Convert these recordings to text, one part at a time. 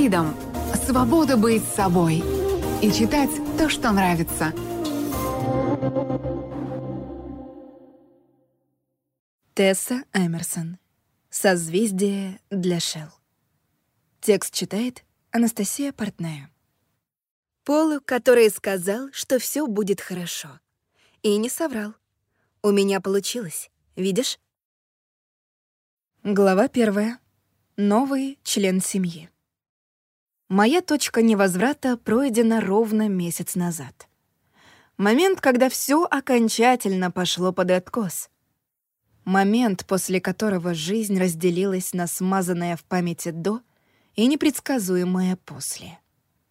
Freedom — свобода быть собой и читать то, что нравится. Тесса Эмерсон. Созвездие для Шел. Текст читает Анастасия Портная. Полу, который сказал, что все будет хорошо. И не соврал. У меня получилось, видишь? Глава первая. Новый член семьи. Моя точка невозврата пройдена ровно месяц назад. Момент, когда все окончательно пошло под откос. Момент, после которого жизнь разделилась на смазанное в памяти «до» и непредсказуемое «после».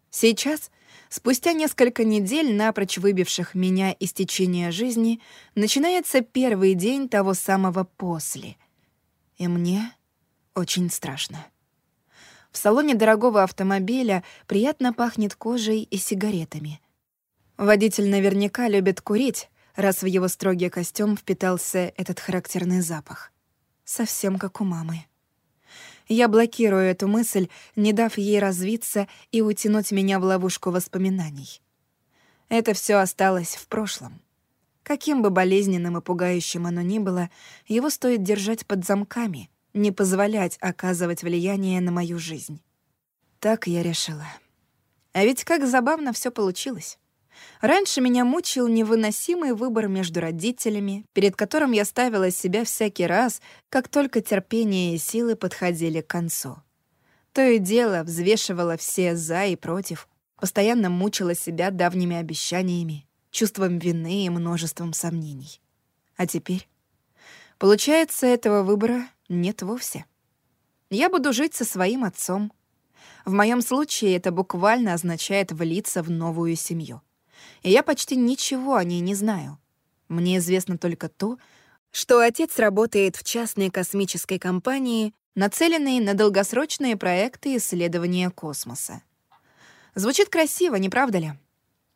Сейчас, спустя несколько недель, напрочь выбивших меня из течения жизни, начинается первый день того самого «после». И мне очень страшно. В салоне дорогого автомобиля приятно пахнет кожей и сигаретами. Водитель наверняка любит курить, раз в его строгий костюм впитался этот характерный запах. Совсем как у мамы. Я блокирую эту мысль, не дав ей развиться и утянуть меня в ловушку воспоминаний. Это все осталось в прошлом. Каким бы болезненным и пугающим оно ни было, его стоит держать под замками — не позволять оказывать влияние на мою жизнь. Так я решила. А ведь как забавно все получилось. Раньше меня мучил невыносимый выбор между родителями, перед которым я ставила себя всякий раз, как только терпение и силы подходили к концу. То и дело взвешивала все «за» и «против», постоянно мучила себя давними обещаниями, чувством вины и множеством сомнений. А теперь? Получается, этого выбора нет вовсе. Я буду жить со своим отцом. В моем случае это буквально означает влиться в новую семью. И я почти ничего о ней не знаю. Мне известно только то, что отец работает в частной космической компании, нацеленной на долгосрочные проекты исследования космоса. Звучит красиво, не правда ли?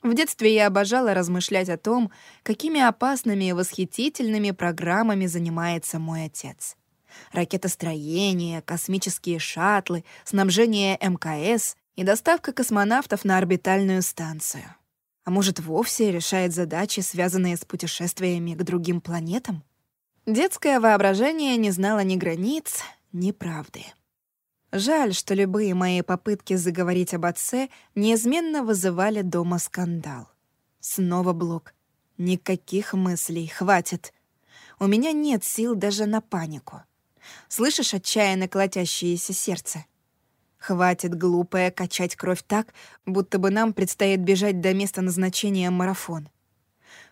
В детстве я обожала размышлять о том, какими опасными и восхитительными программами занимается мой отец ракетостроение, космические шаттлы, снабжение МКС и доставка космонавтов на орбитальную станцию. А может, вовсе решает задачи, связанные с путешествиями к другим планетам? Детское воображение не знало ни границ, ни правды. Жаль, что любые мои попытки заговорить об отце неизменно вызывали дома скандал. Снова блок. Никаких мыслей, хватит. У меня нет сил даже на панику. Слышишь отчаянно колотящееся сердце? Хватит, глупая, качать кровь так, будто бы нам предстоит бежать до места назначения марафон.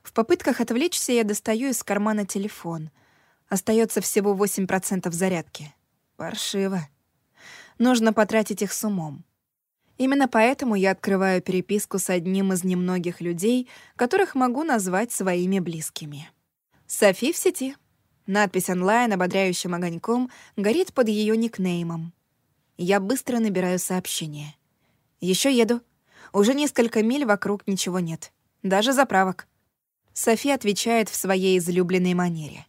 В попытках отвлечься я достаю из кармана телефон. Остается всего 8% зарядки. Паршиво. Нужно потратить их с умом. Именно поэтому я открываю переписку с одним из немногих людей, которых могу назвать своими близкими. Софи в сети. Надпись онлайн ободряющим огоньком горит под ее никнеймом. Я быстро набираю сообщение. Еще еду. Уже несколько миль вокруг ничего нет. Даже заправок. Софи отвечает в своей излюбленной манере.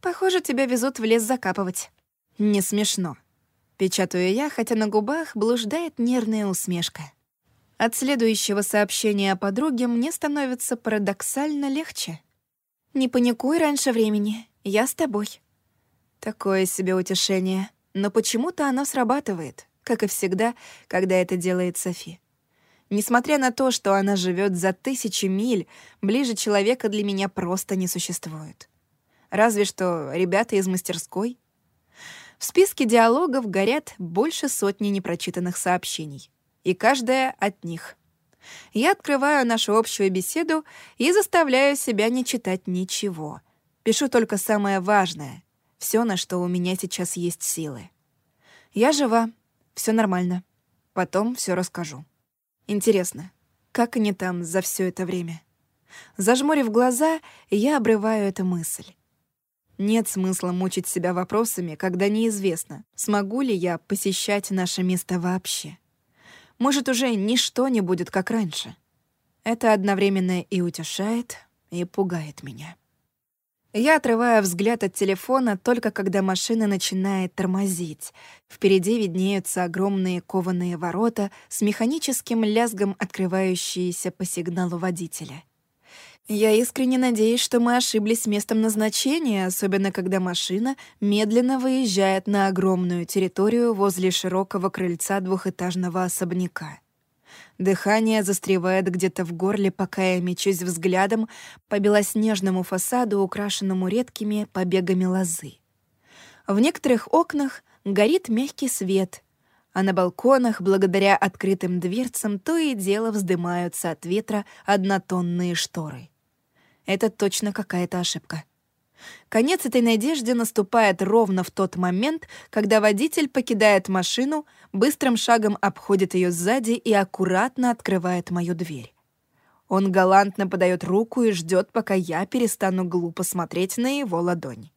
«Похоже, тебя везут в лес закапывать». «Не смешно». Печатаю я, хотя на губах блуждает нервная усмешка. От следующего сообщения о подруге мне становится парадоксально легче. «Не паникуй раньше времени. Я с тобой». Такое себе утешение, но почему-то оно срабатывает, как и всегда, когда это делает Софи. Несмотря на то, что она живет за тысячи миль, ближе человека для меня просто не существует. Разве что ребята из мастерской. В списке диалогов горят больше сотни непрочитанных сообщений, и каждая от них. Я открываю нашу общую беседу и заставляю себя не читать ничего — Пишу только самое важное, все, на что у меня сейчас есть силы. Я жива, все нормально. Потом все расскажу. Интересно, как они там за все это время? Зажмурив глаза, я обрываю эту мысль. Нет смысла мучить себя вопросами, когда неизвестно, смогу ли я посещать наше место вообще. Может, уже ничто не будет как раньше. Это одновременно и утешает, и пугает меня. Я отрываю взгляд от телефона только когда машина начинает тормозить. Впереди виднеются огромные кованые ворота с механическим лязгом, открывающиеся по сигналу водителя. Я искренне надеюсь, что мы ошиблись местом назначения, особенно когда машина медленно выезжает на огромную территорию возле широкого крыльца двухэтажного особняка. Дыхание застревает где-то в горле, пока я мечусь взглядом по белоснежному фасаду, украшенному редкими побегами лозы. В некоторых окнах горит мягкий свет, а на балконах, благодаря открытым дверцам, то и дело вздымаются от ветра однотонные шторы. Это точно какая-то ошибка. Конец этой надежды наступает ровно в тот момент, когда водитель покидает машину, быстрым шагом обходит ее сзади и аккуратно открывает мою дверь. Он галантно подает руку и ждет, пока я перестану глупо смотреть на его ладонь.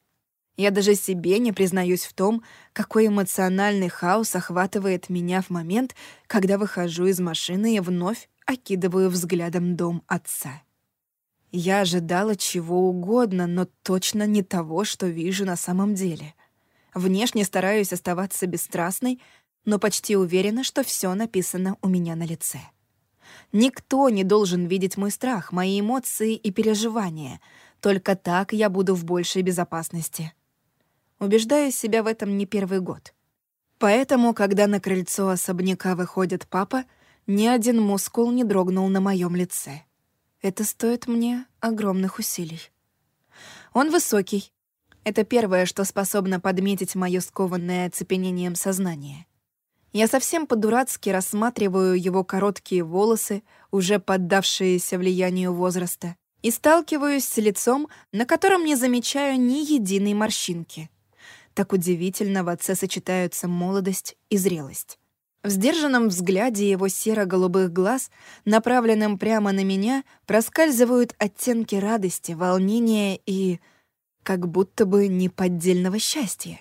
Я даже себе не признаюсь в том, какой эмоциональный хаос охватывает меня в момент, когда выхожу из машины и вновь окидываю взглядом дом отца. Я ожидала чего угодно, но точно не того, что вижу на самом деле. Внешне стараюсь оставаться бесстрастной, но почти уверена, что все написано у меня на лице. Никто не должен видеть мой страх, мои эмоции и переживания. Только так я буду в большей безопасности. Убеждаю себя в этом не первый год. Поэтому, когда на крыльцо особняка выходит папа, ни один мускул не дрогнул на моем лице. Это стоит мне огромных усилий. Он высокий. Это первое, что способно подметить моё скованное оцепенением сознание. Я совсем по-дурацки рассматриваю его короткие волосы, уже поддавшиеся влиянию возраста, и сталкиваюсь с лицом, на котором не замечаю ни единой морщинки. Так удивительно в отце сочетаются молодость и зрелость. В сдержанном взгляде его серо-голубых глаз, направленным прямо на меня, проскальзывают оттенки радости, волнения и... как будто бы неподдельного счастья.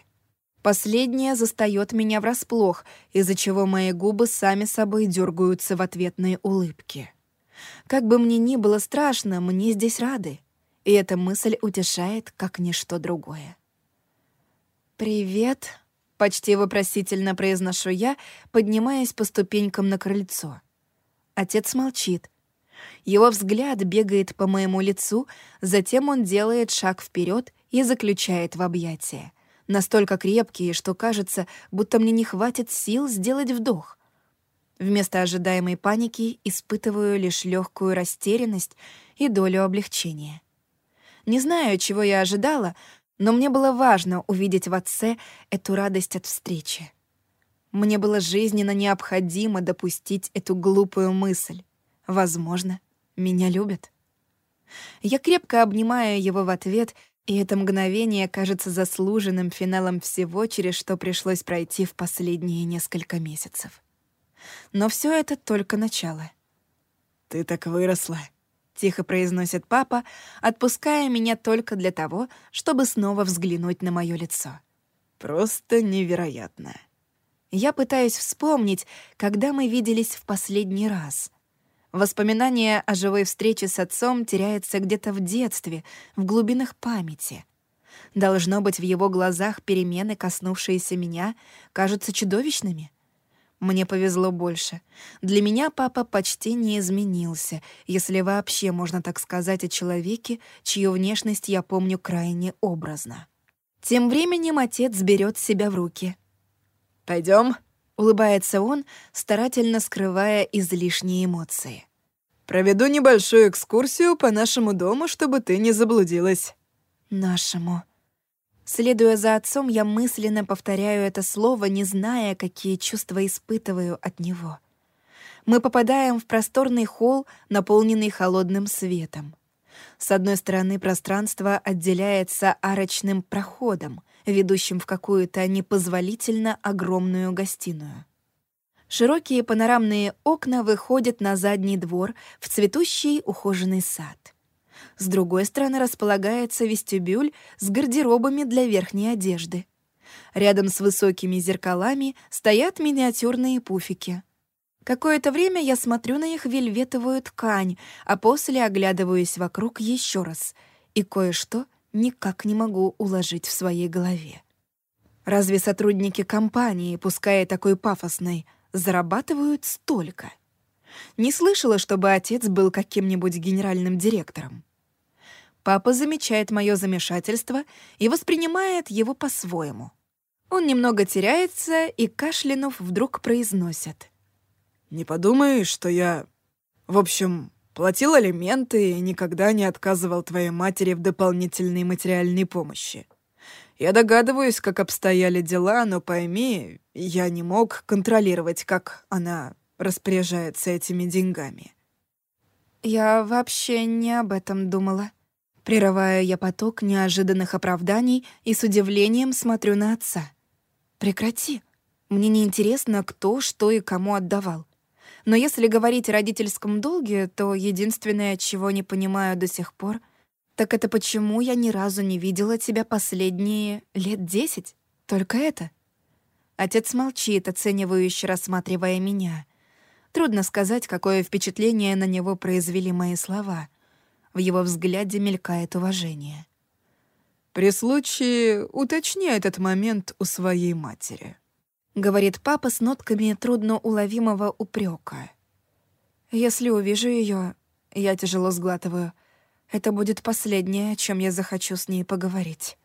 Последнее застаёт меня врасплох, из-за чего мои губы сами собой дергаются в ответные улыбки. Как бы мне ни было страшно, мне здесь рады, и эта мысль утешает, как ничто другое. «Привет», Почти вопросительно произношу я, поднимаясь по ступенькам на крыльцо. Отец молчит. Его взгляд бегает по моему лицу, затем он делает шаг вперед и заключает в объятия. Настолько крепкие, что кажется, будто мне не хватит сил сделать вдох. Вместо ожидаемой паники испытываю лишь легкую растерянность и долю облегчения. Не знаю, чего я ожидала, но мне было важно увидеть в отце эту радость от встречи. Мне было жизненно необходимо допустить эту глупую мысль. Возможно, меня любят. Я крепко обнимаю его в ответ, и это мгновение кажется заслуженным финалом всего, через что пришлось пройти в последние несколько месяцев. Но все это только начало. «Ты так выросла», тихо произносит папа, отпуская меня только для того, чтобы снова взглянуть на мое лицо. Просто невероятно. Я пытаюсь вспомнить, когда мы виделись в последний раз. Воспоминание о живой встрече с отцом теряется где-то в детстве, в глубинах памяти. Должно быть, в его глазах перемены, коснувшиеся меня, кажутся чудовищными — мне повезло больше. Для меня папа почти не изменился, если вообще можно так сказать о человеке, чью внешность я помню крайне образно. Тем временем отец берет себя в руки. Пойдем, улыбается он, старательно скрывая излишние эмоции. «Проведу небольшую экскурсию по нашему дому, чтобы ты не заблудилась». «Нашему», Следуя за отцом, я мысленно повторяю это слово, не зная, какие чувства испытываю от него. Мы попадаем в просторный холл, наполненный холодным светом. С одной стороны пространство отделяется арочным проходом, ведущим в какую-то непозволительно огромную гостиную. Широкие панорамные окна выходят на задний двор в цветущий ухоженный сад — с другой стороны располагается вестибюль с гардеробами для верхней одежды. Рядом с высокими зеркалами стоят миниатюрные пуфики. Какое-то время я смотрю на их вельветовую ткань, а после оглядываюсь вокруг еще раз, и кое-что никак не могу уложить в своей голове. Разве сотрудники компании, пускай такой пафосной, зарабатывают столько? Не слышала, чтобы отец был каким-нибудь генеральным директором. Папа замечает мое замешательство и воспринимает его по-своему. Он немного теряется и, кашлянув, вдруг произносит. «Не подумай, что я... В общем, платил алименты и никогда не отказывал твоей матери в дополнительной материальной помощи. Я догадываюсь, как обстояли дела, но пойми, я не мог контролировать, как она распоряжается этими деньгами. Я вообще не об этом думала. Прерываю я поток неожиданных оправданий и с удивлением смотрю на отца. Прекрати. Мне не интересно, кто, что и кому отдавал. Но если говорить о родительском долге, то единственное, чего не понимаю до сих пор, так это почему я ни разу не видела тебя последние лет десять? Только это. Отец молчит, оценивающе рассматривая меня. Трудно сказать, какое впечатление на него произвели мои слова. В его взгляде мелькает уважение. «При случае уточни этот момент у своей матери», — говорит папа с нотками трудноуловимого упрека. «Если увижу ее, я тяжело сглатываю. Это будет последнее, о чем я захочу с ней поговорить.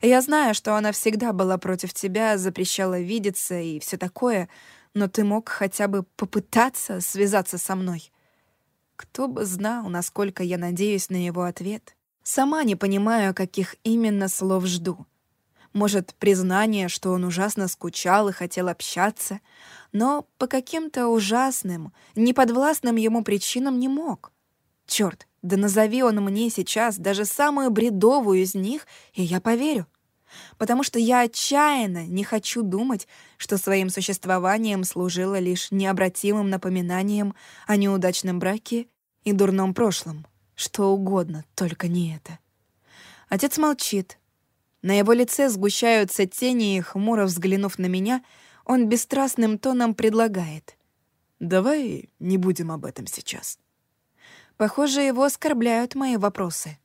Я знаю, что она всегда была против тебя, запрещала видеться и все такое, но ты мог хотя бы попытаться связаться со мной. Кто бы знал, насколько я надеюсь на его ответ. Сама не понимаю, каких именно слов жду. Может, признание, что он ужасно скучал и хотел общаться, но по каким-то ужасным, неподвластным ему причинам не мог. Черт, да назови он мне сейчас даже самую бредовую из них, и я поверю потому что я отчаянно не хочу думать, что своим существованием служило лишь необратимым напоминанием о неудачном браке и дурном прошлом. Что угодно, только не это. Отец молчит. На его лице сгущаются тени, и, хмуро взглянув на меня, он бесстрастным тоном предлагает. «Давай не будем об этом сейчас». Похоже, его оскорбляют мои вопросы.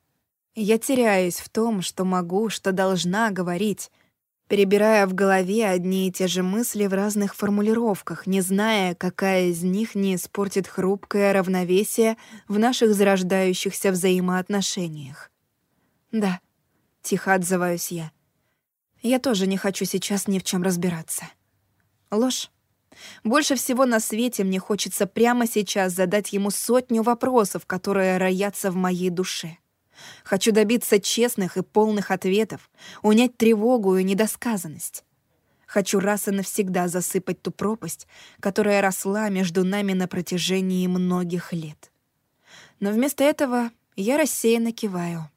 Я теряюсь в том, что могу, что должна говорить, перебирая в голове одни и те же мысли в разных формулировках, не зная, какая из них не испортит хрупкое равновесие в наших зарождающихся взаимоотношениях. «Да», — тихо отзываюсь я. «Я тоже не хочу сейчас ни в чем разбираться». Ложь. Больше всего на свете мне хочется прямо сейчас задать ему сотню вопросов, которые роятся в моей душе. Хочу добиться честных и полных ответов, унять тревогу и недосказанность. Хочу раз и навсегда засыпать ту пропасть, которая росла между нами на протяжении многих лет. Но вместо этого я рассеянно киваю.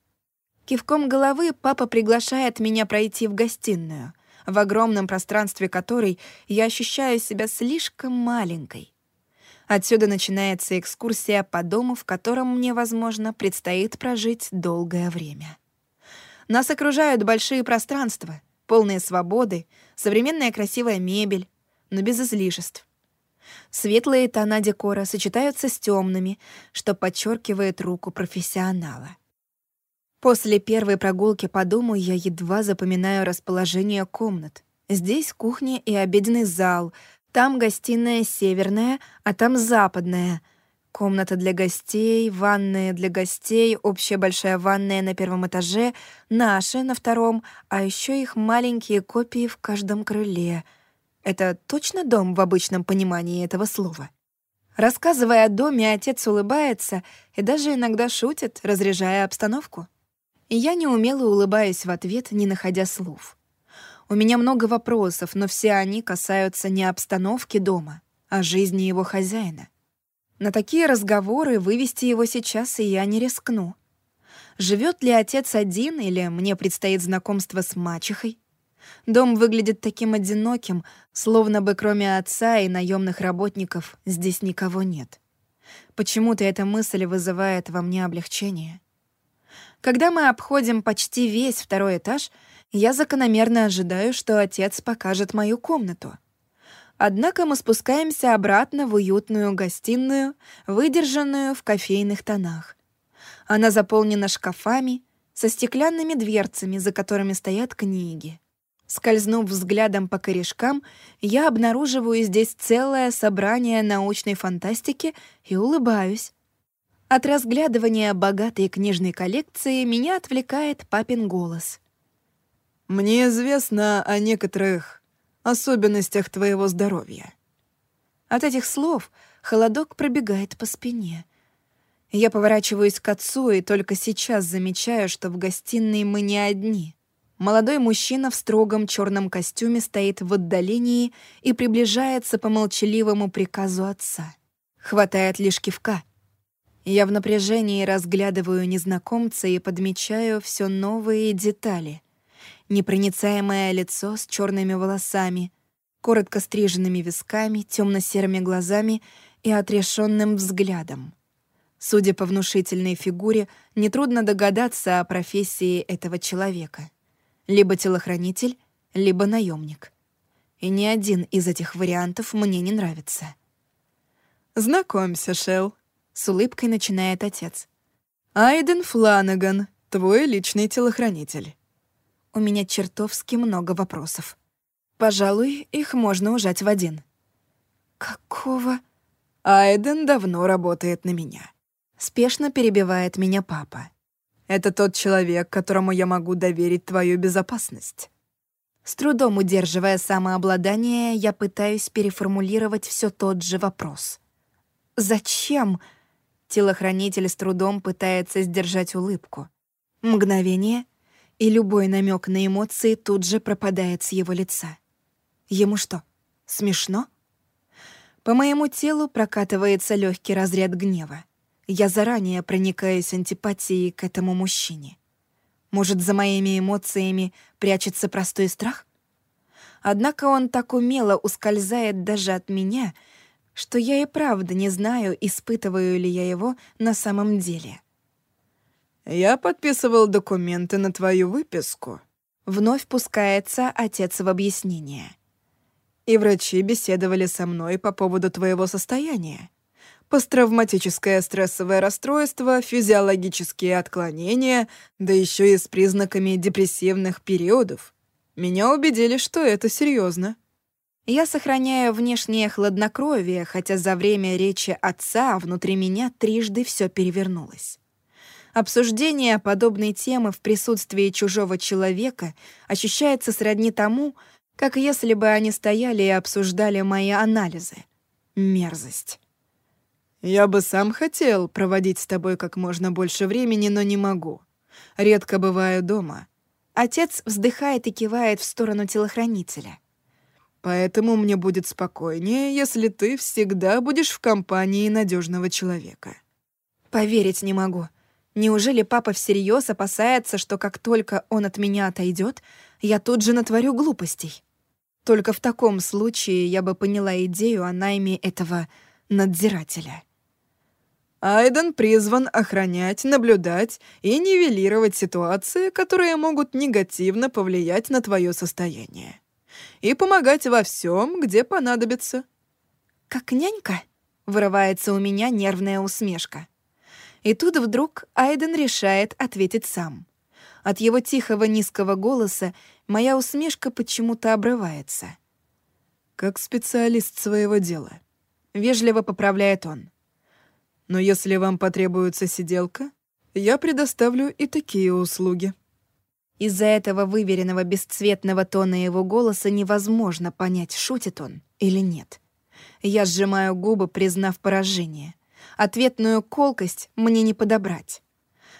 Кивком головы папа приглашает меня пройти в гостиную, в огромном пространстве которой я ощущаю себя слишком маленькой. Отсюда начинается экскурсия по дому, в котором мне, возможно, предстоит прожить долгое время. Нас окружают большие пространства, полные свободы, современная красивая мебель, но без излишеств. Светлые тона декора сочетаются с темными, что подчеркивает руку профессионала. После первой прогулки по дому я едва запоминаю расположение комнат. Здесь кухня и обеденный зал — там гостиная северная, а там западная. Комната для гостей, ванная для гостей, общая большая ванная на первом этаже, наши на втором, а еще их маленькие копии в каждом крыле. Это точно дом в обычном понимании этого слова? Рассказывая о доме, отец улыбается и даже иногда шутит, разряжая обстановку. Я неумело улыбаюсь в ответ, не находя слов. У меня много вопросов, но все они касаются не обстановки дома, а жизни его хозяина. На такие разговоры вывести его сейчас и я не рискну. Живет ли отец один или мне предстоит знакомство с мачехой? Дом выглядит таким одиноким, словно бы кроме отца и наемных работников здесь никого нет. Почему-то эта мысль вызывает во мне облегчение. Когда мы обходим почти весь второй этаж — я закономерно ожидаю, что отец покажет мою комнату. Однако мы спускаемся обратно в уютную гостиную, выдержанную в кофейных тонах. Она заполнена шкафами, со стеклянными дверцами, за которыми стоят книги. Скользнув взглядом по корешкам, я обнаруживаю здесь целое собрание научной фантастики и улыбаюсь. От разглядывания богатой книжной коллекции меня отвлекает папин голос. «Мне известно о некоторых особенностях твоего здоровья». От этих слов холодок пробегает по спине — я поворачиваюсь к отцу и только сейчас замечаю, что в гостиной мы не одни. Молодой мужчина в строгом черном костюме стоит в отдалении и приближается по молчаливому приказу отца. Хватает лишь кивка. Я в напряжении разглядываю незнакомца и подмечаю все новые детали. Непроницаемое лицо с черными волосами, коротко стриженными висками, темно-серыми глазами и отрешенным взглядом. Судя по внушительной фигуре, нетрудно догадаться о профессии этого человека. Либо телохранитель, либо наемник. И ни один из этих вариантов мне не нравится. «Знакомься, Шел, с улыбкой начинает отец. «Айден Фланаган, твой личный телохранитель». У меня чертовски много вопросов. Пожалуй, их можно ужать в один. «Какого?» «Айден давно работает на меня». Спешно перебивает меня папа. «Это тот человек, которому я могу доверить твою безопасность». С трудом удерживая самообладание, я пытаюсь переформулировать все тот же вопрос. «Зачем?» Телохранитель с трудом пытается сдержать улыбку. Мгновение, и любой намек на эмоции тут же пропадает с его лица. Ему что, смешно? По моему телу прокатывается легкий разряд гнева. Я заранее проникаюсь антипатией к этому мужчине. Может, за моими эмоциями прячется простой страх? Однако он так умело ускользает даже от меня, что я и правда не знаю, испытываю ли я его на самом деле. «Я подписывал документы на твою выписку», — вновь пускается отец в объяснение. «И врачи беседовали со мной по поводу твоего состояния посттравматическое стрессовое расстройство, физиологические отклонения, да еще и с признаками депрессивных периодов. Меня убедили, что это серьезно. Я сохраняю внешнее хладнокровие, хотя за время речи отца внутри меня трижды все перевернулось. Обсуждение подобной темы в присутствии чужого человека ощущается сродни тому, как если бы они стояли и обсуждали мои анализы. Мерзость. «Я бы сам хотел проводить с тобой как можно больше времени, но не могу. Редко бываю дома». Отец вздыхает и кивает в сторону телохранителя. «Поэтому мне будет спокойнее, если ты всегда будешь в компании надежного человека». Поверить не могу. Неужели папа всерьез опасается, что как только он от меня отойдет, я тут же натворю глупостей? Только в таком случае я бы поняла идею о найме этого надзирателя. Айден призван охранять, наблюдать и нивелировать ситуации, которые могут негативно повлиять на твое состояние. И помогать во всем, где понадобится. «Как нянька?» — вырывается у меня нервная усмешка. И тут вдруг Айден решает ответить сам. От его тихого низкого голоса моя усмешка почему-то обрывается. «Как специалист своего дела», — вежливо поправляет он. Но если вам потребуется сиделка, я предоставлю и такие услуги». Из-за этого выверенного бесцветного тона его голоса невозможно понять, шутит он или нет. Я сжимаю губы, признав поражение. Ответную колкость мне не подобрать.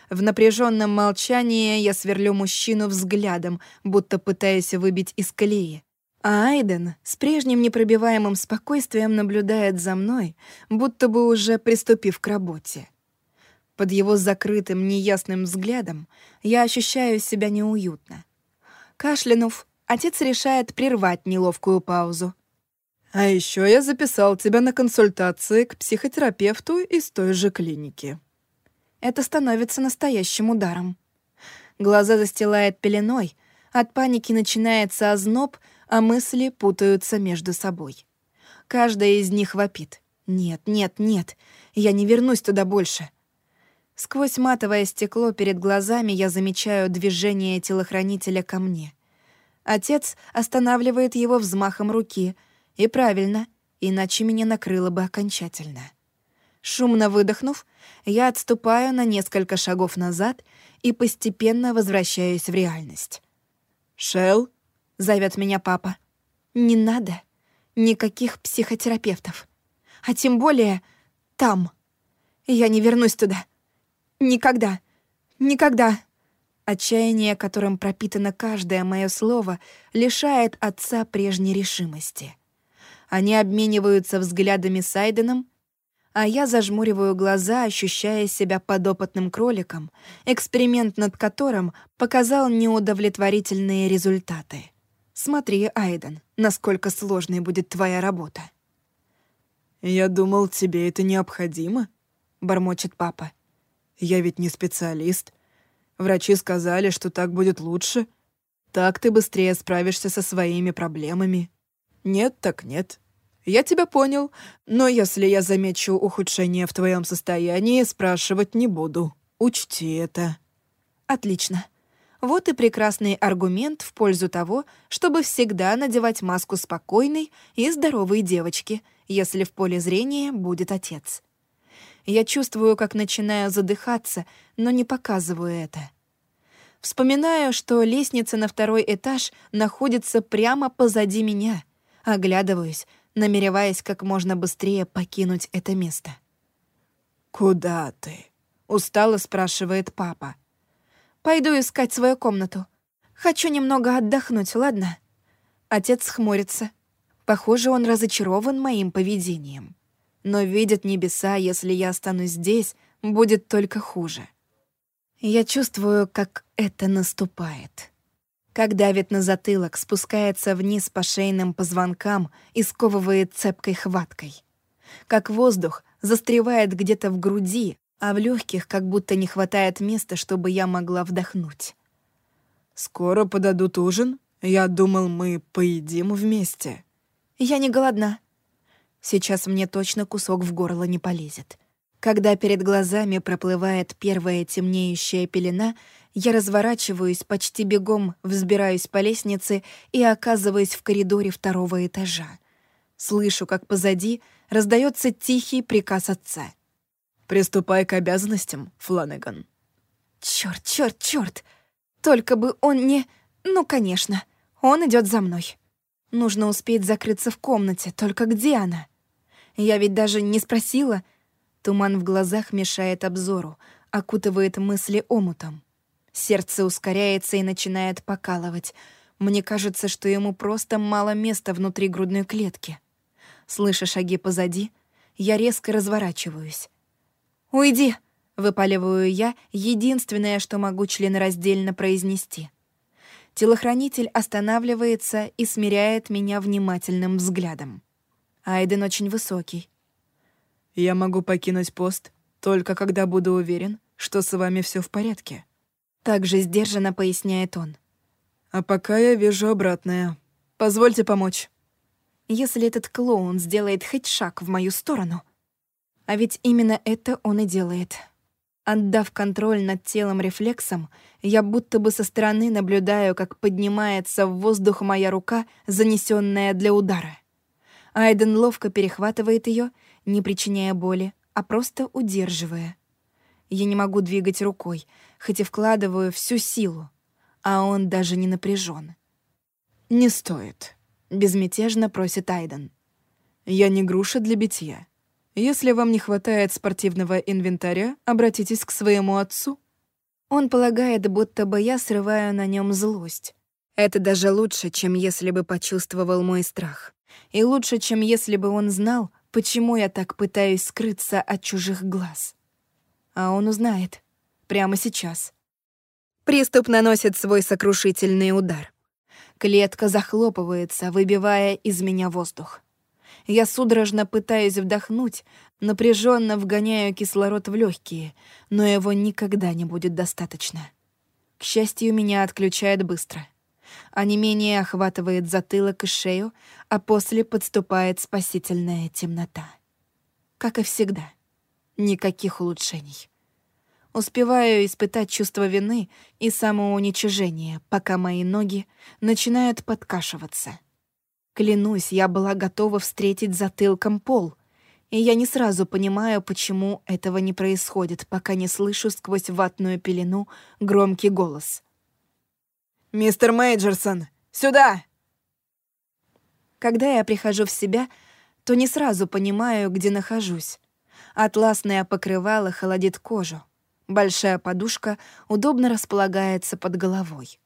В напряженном молчании я сверлю мужчину взглядом, будто пытаясь выбить из колеи. А Айден с прежним непробиваемым спокойствием наблюдает за мной, будто бы уже приступив к работе. Под его закрытым, неясным взглядом я ощущаю себя неуютно. Кашлянув, отец решает прервать неловкую паузу. «А еще я записал тебя на консультации к психотерапевту из той же клиники». Это становится настоящим ударом. Глаза застилает пеленой, от паники начинается озноб — а мысли путаются между собой. Каждая из них вопит. «Нет, нет, нет, я не вернусь туда больше». Сквозь матовое стекло перед глазами я замечаю движение телохранителя ко мне. Отец останавливает его взмахом руки. И правильно, иначе меня накрыло бы окончательно. Шумно выдохнув, я отступаю на несколько шагов назад и постепенно возвращаюсь в реальность. «Шелл?» — зовет меня папа. «Не надо. Никаких психотерапевтов. А тем более там. Я не вернусь туда. Никогда. Никогда. Отчаяние, которым пропитано каждое мое слово, лишает отца прежней решимости. Они обмениваются взглядами с Айденом, а я зажмуриваю глаза, ощущая себя подопытным кроликом, эксперимент над которым показал неудовлетворительные результаты. Смотри, Айден, насколько сложной будет твоя работа. «Я думал, тебе это необходимо», — бормочет папа. Я ведь не специалист. Врачи сказали, что так будет лучше. Так ты быстрее справишься со своими проблемами. Нет, так нет. Я тебя понял, но если я замечу ухудшение в твоем состоянии, спрашивать не буду. Учти это. Отлично. Вот и прекрасный аргумент в пользу того, чтобы всегда надевать маску спокойной и здоровой девочки, если в поле зрения будет отец. Я чувствую, как начинаю задыхаться, но не показываю это. Вспоминаю, что лестница на второй этаж находится прямо позади меня. Оглядываюсь, намереваясь как можно быстрее покинуть это место. «Куда ты?» — устало спрашивает папа. «Пойду искать свою комнату. Хочу немного отдохнуть, ладно?» Отец хмурится. Похоже, он разочарован моим поведением но видят небеса, если я останусь здесь, будет только хуже. Я чувствую, как это наступает. Как давит на затылок, спускается вниз по шейным позвонкам и сковывает цепкой хваткой. Как воздух застревает где-то в груди, а в легких как будто не хватает места, чтобы я могла вдохнуть. «Скоро подадут ужин? Я думал, мы поедим вместе». «Я не голодна», Сейчас мне точно кусок в горло не полезет. Когда перед глазами проплывает первая темнеющая пелена, я разворачиваюсь, почти бегом взбираюсь по лестнице и оказываюсь в коридоре второго этажа. Слышу, как позади раздается тихий приказ отца. «Приступай к обязанностям, Фланеган». Черт, черт, черт! Только бы он не... Ну, конечно, он идет за мной. Нужно успеть закрыться в комнате, только где она? Я ведь даже не спросила. Туман в глазах мешает обзору, окутывает мысли омутом. Сердце ускоряется и начинает покалывать. Мне кажется, что ему просто мало места внутри грудной клетки. Слыша шаги позади, я резко разворачиваюсь. «Уйди!» — выпаливаю я, единственное, что могу членораздельно произнести. Телохранитель останавливается и смиряет меня внимательным взглядом. Айден очень высокий. Я могу покинуть пост только когда буду уверен, что с вами все в порядке. Также сдержанно поясняет он. А пока я вижу обратное. Позвольте помочь. Если этот клоун сделает хоть шаг в мою сторону... А ведь именно это он и делает. Отдав контроль над телом рефлексом, я будто бы со стороны наблюдаю, как поднимается в воздух моя рука, занесенная для удара. Айден ловко перехватывает ее, не причиняя боли, а просто удерживая. Я не могу двигать рукой, хоть и вкладываю всю силу, а он даже не напряжен. «Не стоит», — безмятежно просит Айден. «Я не груша для битья. Если вам не хватает спортивного инвентаря, обратитесь к своему отцу». Он полагает, будто бы я срываю на нем злость. Это даже лучше, чем если бы почувствовал мой страх. И лучше, чем если бы он знал, почему я так пытаюсь скрыться от чужих глаз. А он узнает. Прямо сейчас. Приступ наносит свой сокрушительный удар. Клетка захлопывается, выбивая из меня воздух. Я судорожно пытаюсь вдохнуть, напряженно вгоняю кислород в легкие, но его никогда не будет достаточно. К счастью, меня отключает быстро а не менее охватывает затылок и шею, а после подступает спасительная темнота. Как и всегда, никаких улучшений. Успеваю испытать чувство вины и самоуничижения, пока мои ноги начинают подкашиваться. Клянусь, я была готова встретить затылком пол, и я не сразу понимаю, почему этого не происходит, пока не слышу сквозь ватную пелену громкий голос. «Мистер Мейджерсон, сюда!» Когда я прихожу в себя, то не сразу понимаю, где нахожусь. Атласное покрывало холодит кожу. Большая подушка удобно располагается под головой.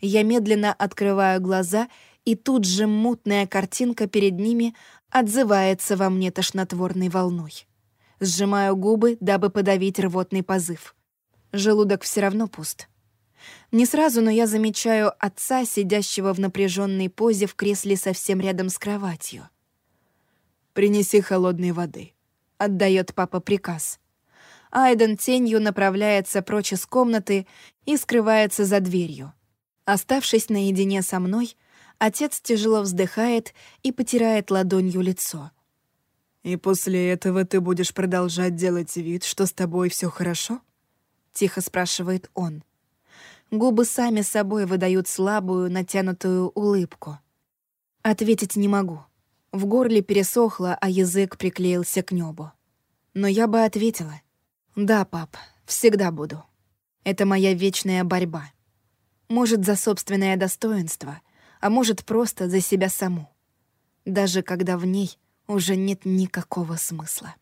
Я медленно открываю глаза, и тут же мутная картинка перед ними отзывается во мне тошнотворной волной. Сжимаю губы, дабы подавить рвотный позыв. Желудок все равно пуст. Не сразу, но я замечаю отца, сидящего в напряженной позе в кресле совсем рядом с кроватью. «Принеси холодной воды», — отдает папа приказ. Айден тенью направляется прочь из комнаты и скрывается за дверью. Оставшись наедине со мной, отец тяжело вздыхает и потирает ладонью лицо. «И после этого ты будешь продолжать делать вид, что с тобой все хорошо?» — тихо спрашивает он. Губы сами собой выдают слабую, натянутую улыбку. Ответить не могу. В горле пересохло, а язык приклеился к небу. Но я бы ответила. «Да, пап, всегда буду. Это моя вечная борьба. Может, за собственное достоинство, а может, просто за себя саму. Даже когда в ней уже нет никакого смысла».